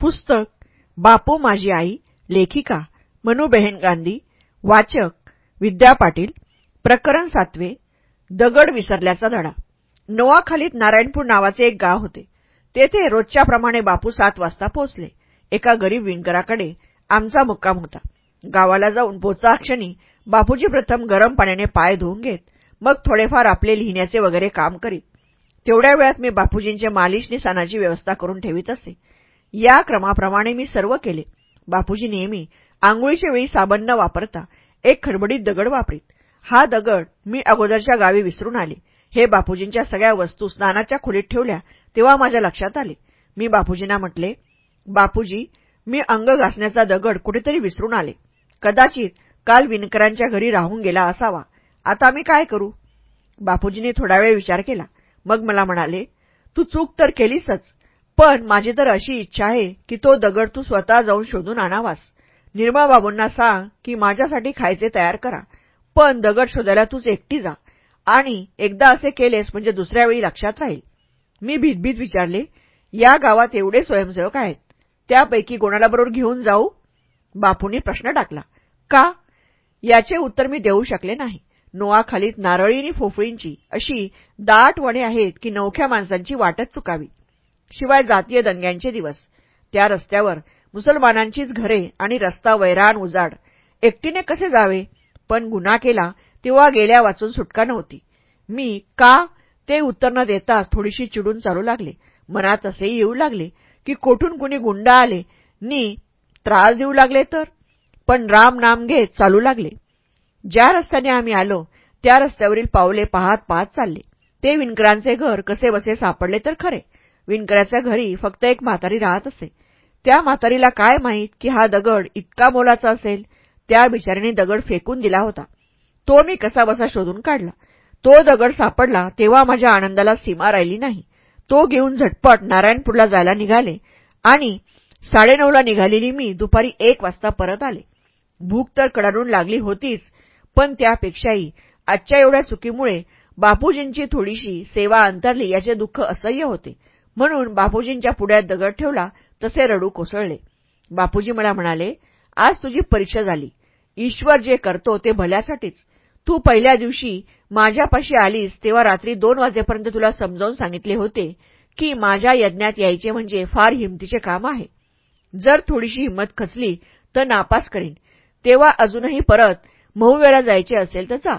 पुस्तक बापू माझी आई लेखिका मनुबेहेन गांधी वाचक विद्या पाटील प्रकरण सातवे दगड विसरल्याचा धडा. नोआखालीत नारायणपूर नावाचे एक गाव होते. तेथे रोजच्याप्रमाणे बापू सात वाजता पोहोचले. एका गरीब विणकराकडे आमचा मुक्काम होता. गावाला जाऊन पोचा क्षणी बापूजी प्रथम गरम पाण्याने पाय धुवून घेत मग थोडेफार आपले लिहिण्याचे वगैरे काम करीत. तेवढ्या वेळात मी बापूजींचे मालिश निसानाची व्यवस्था करून ठेवीत असे. या क्रमाप्रमाणे मी सर्व केले. बापूजी नेहमी आंघोळीच्या वेळी साबण न वापरता एक खडबडीत दगड वापरीत. हा दगड मी अगोदरच्या गावी विसरून आले. हे बापूजींच्या सगळ्या वस्तू स्नानाच्या खोलीत ठेवल्या तेव्हा माझ्या लक्षात आले. मी बापूजींना म्हटले बापूजी मी अंग घासण्याचा दगड कुठेतरी विसरून आले. कदाचित काल विणकरांच्या घरी राहून गेला असावा. आता मी काय करू? बापूजींनी थोडा वेळ विचार केला. मग मला म्हणाले तू चूक तर केलीसच. पण माझी तर अशी इच्छा आहे की तो दगड तू स्वतः जाऊन शोधून आणावास. निर्मळ बाबूंना सांग की माझ्यासाठी खायचे तयार करा. पण दगड शोधायला तूच एकटी जा. आणि एकदा असे केलेस म्हणजे दुसऱ्या वेळी लक्षात राहील. मी भीतभीत विचारले या गावात एवढे स्वयंसेवक आहेत. त्यापैकी कोणाला बरोबर घेऊन जाऊ? बापूंनी प्रश्न टाकला. का? याचे उत्तर मी देऊ शकले नाही. नोआखालीत नारळी आणि फोफळींची अशी दाट वणे आहेत की नवख्या माणसांची वाटच चुकावी. शिवाय जातीय दंग्यांचे दिवस. त्या रस्त्यावर मुसलमानांचीच घरे आणि रस्ता वैराण उजाड. एकटीने कसे जावे? पण गुन्हा केला तेव्हा गेल्या वाचून सुटका नव्हती. मी का ते उत्तर न देताच थोडीशी चिडून चालू लागले. मनात असेही येऊ लागले की कोठून कुणी गुंड आले? नी त्रास देऊ लागले तर? पण राम नाम घेत चालू लागले. ज्या रस्त्याने आम्ही आलो त्या रस्त्यावरील पावले पाहत पाहत चालले. ते विणकरांचे घर कसे बसे सापडले तर खरे. विणकराच्या घरी फक्त एक म्हातारी राहत असे. त्या म्हातारीला काय माहीत की हा दगड इतका मोलाचा असेल? त्या बिचारीने दगड फेकून दिला होता. तो मी कसा बसा शोधून काढला. तो दगड सापडला तेव्हा माझ्या आनंदाला सीमा राहिली नाही. तो घेऊन झटपट नारायणपूरला जायला निघाले आणि साडेनऊला निघालेली मी दुपारी एक वाजता परत आले. भूक तर कडाडून लागली होतीच पण त्यापेक्षाही आजच्या एवढ्या चुकीमुळे बापूजींची थोडीशी सेवा अंतरली याचे दुःख असह्य होते. म्हणून बापूजींच्या पुढ्यात दगड ठेवला तसे रडू कोसळले. बापूजी मला म्हणाले आज तुझी परीक्षा झाली. ईश्वर जे करतो ते भल्यासाठीच. तू पहिल्या दिवशी माझ्यापाशी आलीस तेव्हा रात्री दोन वाजेपर्यंत तुला समजावून सांगितले होते की माझ्या यज्ञात यायचे म्हणजे फार हिमतीचे काम आहे. जर थोडीशी हिंमत खचली तर नापास करीन. तेव्हा अजूनही परत महुवेळा जायचे असेल तर जा.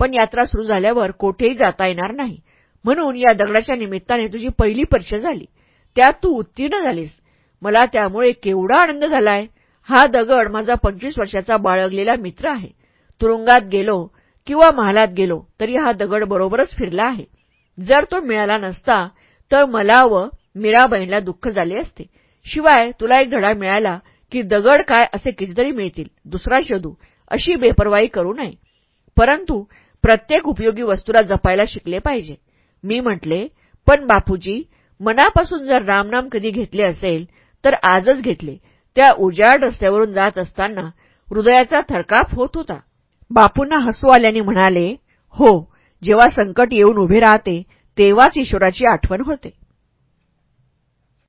पण यात्रा सुरू झाल्यावर कोठेही जाता येणार नाही. म्हणून या दगडाच्या निमित्ताने तुझी पहिली परीक्षा झाली. त्यात तू उत्तीर्ण झालीस. मला त्यामुळे केवढा आनंद झालाय? हा दगड माझा पंचवीस वर्षाचा बाळगलेला मित्र आहे. तुरुंगात गेलो किंवा महालात गेलो तरी हा दगड बरोबरच फिरला आहे. जर तो मिळाला नसता तर मला व मीराबाईंना दुःख झाले असते. शिवाय तुला एक धडा मिळाला की दगड काय असे कितीतरी मिळतील. दुसरा शोधू. अशी बेपरवाई करू नये. परंतु प्रत्येक उपयोगी वस्तूला जपायला शिकले पाहिजे. मी म्हटले पण बापूजी मनापासून जर रामनाम कधी घेतले असेल तर आजच घेतले. त्या उजाड रस्त्यावरून जात असताना हृदयाचा थरकाप होत होता. बापूंना हसू आल्याने म्हणाले हो जेव्हा संकट येऊन उभे राहते तेव्हाच ईश्वराची आठवण होते.